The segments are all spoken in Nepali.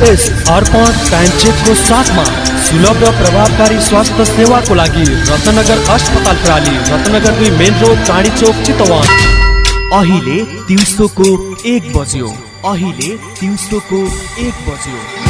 यस अर्पण टाइम चेकको साथमा सुलभ र प्रभावकारी स्वास्थ्य सेवाको लागि रत्नगर अस्पताल प्राली रत्नगर दुई मेन रोड चाँडी चोक चितवन। अहिले दिउँसोको एक बज्यो। अहिले दिउँसोको एक बज्यो।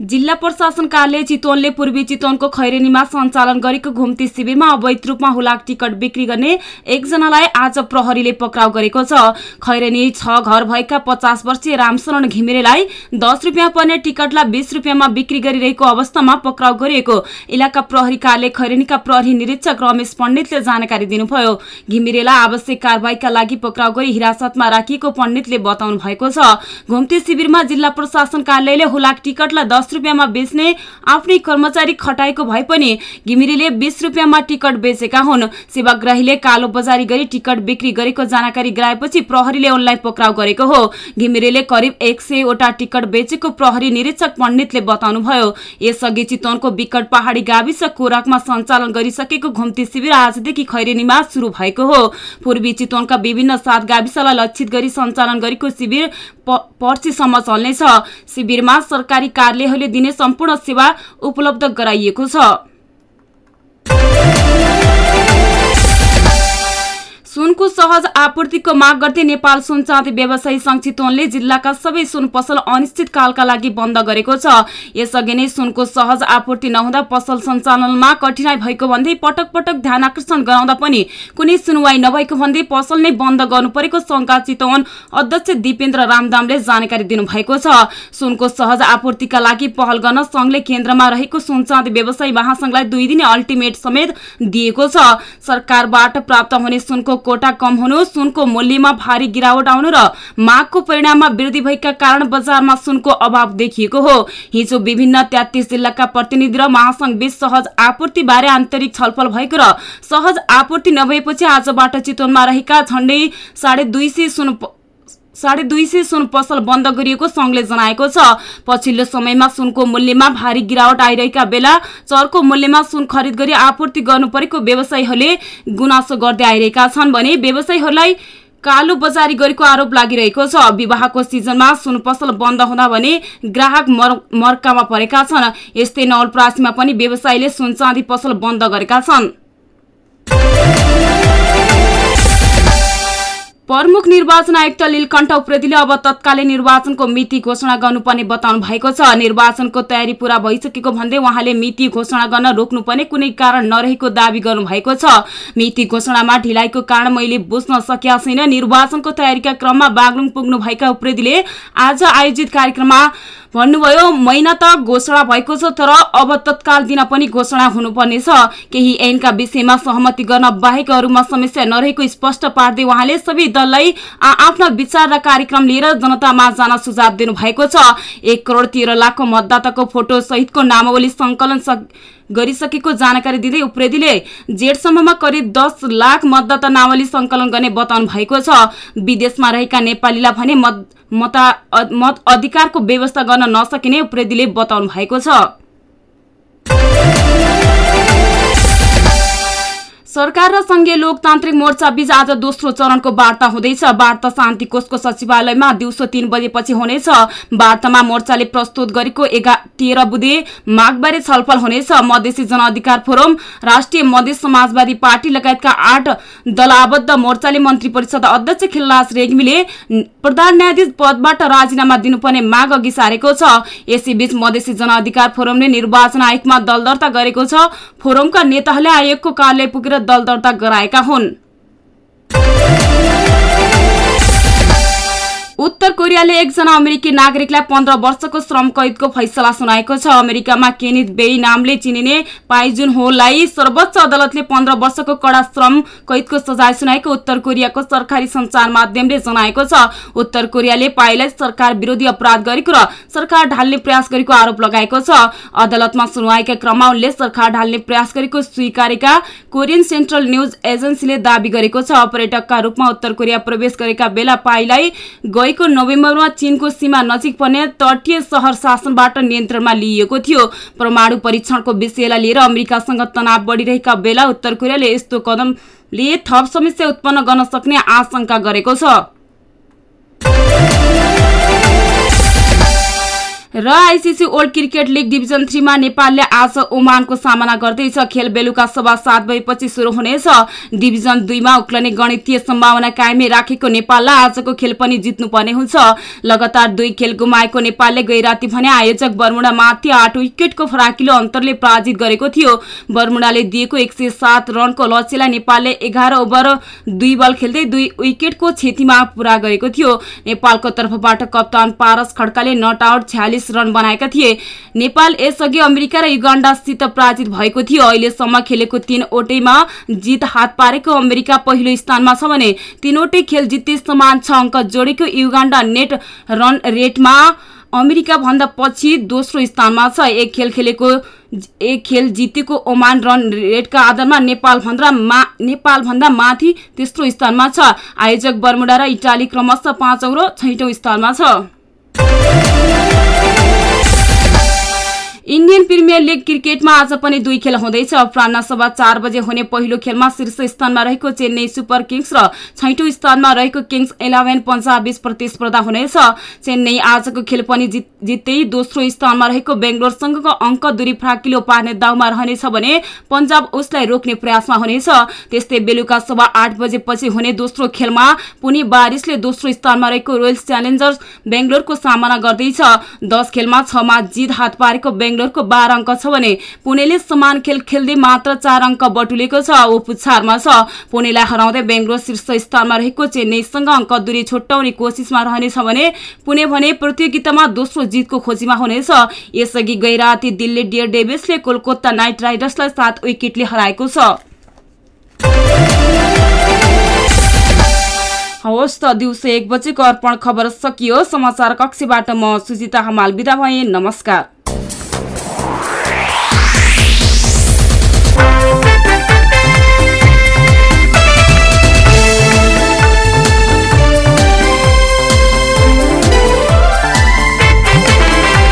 जिल्ला प्रशासन कार्यालय चितवनले पूर्वी चितवनको खैरेनीमा सञ्चालन गरेको घुम्ती शिविरमा अवैध रूपमा हुलाक टिकट बिक्री गर्ने एकजनालाई आज प्रहरीले पक्राउ गरेको छ। खैरेनी छ घर भएका पचास वर्षीय रामशरण घिमिरेलाई दस रुपियाँ पर्ने टिकटलाई बीस रुपियाँमा बिक्री गरिरहेको अवस्थामा पक्राउ गरिएको। इलाका प्रहरी कार्यालय खैरेनीका प्रहरी निरीक्षक रमेश पण्डितले जानकारी दिनुभयो। घिमिरेलाई आवश्यक कारवाहीका लागि पक्राउ गरी हिरासतमा राखिएको पण्डितले बताउनु भएको छ। घुम्ती शिविरमा जिल्ला प्रशासन कार्यालयले हुलाक टिकटलाई दस रुपियाँमा बेच्ने आफ्नै कर्मचारी खटाएको भए पनि घिमिरेले बीस रुपियाँमा टिकट बेचेका हुन्। सेवाग्राहीले कालो बजारी गरी टिकट बिक्री गरेको जानकारी गराएपछि प्रहरीले उनलाई पक्राउ गरेको हो। घिमिरेले करिब एक सयवटा टिकट बेचेको प्रहरी निरीक्षक पण्डितले बताउनुभयो। यसअघि चितवनको विकट पहाडी गाविस कोराकमा सञ्चालन गरिसकेको घुम्ती शिविर आजदेखि खैरेनीमा शुरू भएको हो। पूर्वी चितवनका विभिन्न सात गाविसलाई लक्षित गरी सञ्चालन गरेको शिविर पर्सीसम्म चल्नेछ। शिविरमा सरकारी कार्यालयहरूले दिने सम्पूर्ण सेवा उपलब्ध गराइएको छ। सुनको सहज आपूर्तिको माग गर्दै नेपाल सुन चाँदी व्यवसायी संघ चितवनले जिल्लाका सबै सुन पसल अनिश्चितकालका लागि बन्द गरेको छ। यसअघि नै सुनको सहज आपूर्ति नहुँदा पसल सञ्चालनमा कठिनाई भएको भन्दै पटक पटक ध्यान आकर्षण गराउँदा पनि कुनै सुनवाई नभएको भन्दै पसल नै बन्द गर्नु परेको संघका चितवन अध्यक्ष दिपेन्द्र रामदामले जानकारी दिनुभएको छ। सुनको सहज आपूर्तिका लागि पहल गर्न संघले केन्द्रमा रहेको सुन चाँदी व्यवसायी महासंघलाई दुई दिने अल्टिमेट समेत दिएको छ। सरकारबाट प्राप्त हुने सुनको कोटा कम हुनु सुनको मूल्यमा भारी गिरावट आउनु र मागको परिणाममा वृद्धि भएका कारण बजारमा सुनको अभाव देखिएको हो। हिजो विभिन्न तेत्तिस जिल्लाका प्रतिनिधि र महासंघ बीच सहज आपूर्ति बारे आन्तरिक छलफल भएको र सहज आपूर्ति नभएपछि आजबाट चितवनमा रहेका झण्डै साढे दुई सय सुन साढे दुई सय सुन पसल बन्द गरिएको संघले जनाएको छ। पछिल्लो समयमा सुनको मूल्यमा भारी गिरावट आइरहेका बेला चरको मूल्यमा सुन खरिद गरी आपूर्ति गर्नु परेको व्यवसायीहरूले गुनासो गर्दै आइरहेका छन् भने व्यवसायीहरूलाई कालो बजारी गरेको आरोप लागिरहेको छ। विवाहको सिजनमा सुन पसल बन्द हुँदा भने ग्राहक मर मर्कामा परेका छन्। यस्तै नवलप्रासीमा पनि व्यवसायीले सुन चाँदी पसल बन्द गरेका छन्। प्रमुख निर्वाचन आयुक्त लीलकण्ठ उप्रेतीले अब तत्कालीन निर्वाचनको मिति घोषणा गर्नुपर्ने बताउनु भएको छ। निर्वाचनको तयारी पूरा भइसकेको भन्दै उहाँले मिति घोषणा गर्न रोक्नुपर्ने कुनै कारण नरहेको दावी गर्नु भएको छ। मिति घोषणामा ढिलाइको कारण मैले बुझ्न सकिया छैन। निर्वाचनको तयारीका क्रममा बागलुङ पुग्नु भएका उप्रेतीले आज आयोजित कार्यक्रममा भन्नुभयो महिना त घोषणा भएको छ तर अब तत्काल दिन पनि घोषणा हुनुपर्नेछ केही ऐनका विषयमा सहमति गर्न बाहेक अरूमा समस्या नरहेको स्पष्ट पार्दै उहाँले सबै दललाई आफ्ना विचार र कार्यक्रम लिएर जनतामा जान सुझाव दिनु भएको छ। एक करोड तेह्र लाखको मतदाताको फोटो सहितको नामावली संकलन गरिसकेको जानकारी दिँदै उप्रेतीले जेठसम्ममा करिब दस लाख मतदाता नावली संकलन गर्ने बताउनु भएको छ। विदेशमा रहेका नेपालीलाई भने मत मत अधिकारको व्यवस्था गर्न नसकिने उप्रेतीले बताउनु भएको छ। सरकार र संघीय लोकतान्त्रिक मोर्चा बीच आज दोस्रो चरणको वार्ता हुँदैछ। वार्ता शान्ति कोषको सचिवालयमा दिउँसो तीन बजेपछि हुनेछ। वार्तामा मोर्चाले प्रस्तुत गरेको एघा तेह्र बुधे मागबारे छलफल हुनेछ। मधेसी जनअधिकार फोरम राष्ट्रिय मधेस समाजवादी पार्टी लगायतका आठ दलाबद्ध मोर्चाले मन्त्री परिषद अध्यक्ष खिलराज रेग्मीले प्रधान न्यायाधीश पदबाट राजीनामा दिनुपर्ने माग अघि सारेको छ। यसैबीच मधेसी जनअधिकार फोरमले निर्वाचन आयोगमा दल दर्ता गरेको छ। फोरमका नेताहरूले आयोगको कार्यालय पुगेर दल दर्ता गराएका हुन् उत्तर कोरियाले एकजना अमेरिकी नागरिकलाई पन्ध्र वर्षको श्रम कैदको फैसला सुनाएको छ। अमेरिकामा केनित बेई नामले चिनिने पाइजुन होलाई सर्वोच्च अदालतले पन्ध्र वर्षको कडा श्रम कैदको सजाय सुनाएको उत्तर कोरियाको सरकारी संचार माध्यमले जनाएको छ। उत्तर कोरियाले पाइलाई सरकार विरोधी अपराध गरेको र सरकार ढाल्ने प्रयास गरेको आरोप लगाएको छ। अदालतमा सुनवाईका क्रममा उनले सरकार ढाल्ने प्रयास गरेको स्वीकारेका कोरियन सेन्ट्रल न्यूज एजेन्सीले दावी गरेको छ। पर्यटकका रूपमा उत्तर कोरिया प्रवेश गरेका बेला पाइलाई गएको नोभेम्बरमा चीनको सीमा नजिक पर्ने तटीय सहर शासनबाट नियन्त्रणमा लिइएको थियो। परमाणु परीक्षणको विषयलाई लिएर अमेरिकासँग तनाव बढिरहेका बेला उत्तर कोरियाले यस्तो कदमले थप समस्या उत्पन्न गर्न सक्ने आशंका गरेको छ। र ICC world cricket league division थ्रीमा नेपालले आज ओमानको सामना गर्दैछ। खेल बेलुका सभा सात बजेपछि सुरु हुनेछ। डिभिजन दुईमा उक्लने गणितीय सम्भावना कायमै राखेको नेपाललाई आजको खेल पनि जित्नुपर्ने हुन्छ। लगातार दुई खेल गुमाएको नेपालले गैराती भने आयोजक बर्मुडामाथि आठ विकेटको फराकिलो अन्तरले पराजित गरेको थियो। बर्मुडाले दिएको एक रनको लक्ष्यलाई नेपालले एघार ओभर दुई बल खेल्दै दुई विकेटको क्षतिमा पूरा गरेको थियो। नेपालको तर्फबाट कप्तान पारस खड्काले नट आउट छ्यालिस रन बनाएका थिए। नेपाल यसअघि अमेरिका र युगाण्डासित पराजित भएको थियो। अहिलेसम्म खेलेको तीनवटैमा जित हात पारेको अमेरिका पहिलो स्थानमा छ भने तीनवटै खेल जित्दै समान छ अङ्क जोडेको युगाण्डा नेट रन रेटमा अमेरिका भन्दा पछि दोस्रो स्थानमा छ। एक खेल खेलेको एक खेल जितेको ओमान रन रेटका आधारमा नेपाल भन्दा मा नेपाल भन्दा माथि तेस्रो स्थानमा छ। आयोजक बर्मुडा र इटाली क्रमशः पाँचौं र छैटौं स्थानमा छ। प्रिमियर लिग क्रिकेटमा आज पनि दुई खेल हुँदैछ। अपरान्न सभा चार बजे हुने पहिलो खेलमा शीर्ष स्थानमा रहेको चेन्नई सुपर किङ्स र छैटौं स्थानमा रहेको किङ्स इलेभेन पन्जाब बीच प्रतिस्पर्धा हुनेछ। चेन्नई आजको खेल पनि जित्दै दोस्रो स्थानमा रहेको बेङ्गलोरसँगको अङ्क दूरी फ्राकिलो पार्ने दाउमा रहनेछ भने पन्जाब उसलाई रोक्ने प्रयासमा हुनेछ। त्यस्तै बेलुका सभा आठ बजेपछि हुने दोस्रो खेलमा पुणे बारिसले दोस्रो स्थानमा रहेको रोयल्स च्यालेन्जर्स बेङ्गलोरको सामना गर्दैछ। दस खेलमा छमा जित हात पारेको बेङ्गलोरको बाह्र अङ्क छ भने पुणेले समान खेल खेल्दै मात्र चार अङ्क बटुलेको छ। ऊ पुच्छारमा छ। पुणेलाई हराउँदै बेङ्गलोर शीर्ष स्थानमा रहेको चेन्नईसँग अङ्क दूरी छुट्याउने कोसिसमा रहनेछ भने पुणे भने प्रतियोगितामा दोस्रो जितको खोजीमा हुनेछ। यसअघि गैराती दिल्ली डियर डेभिसले कोलकाता नाइट राइडर्सलाई सात विकेटले हराएको छ। हवस् त दिउँसो एक बजेको अर्पण खबर सकियो। समाचार कक्षबाट म सुजिता हमाल बिदा भएँ। नमस्कार।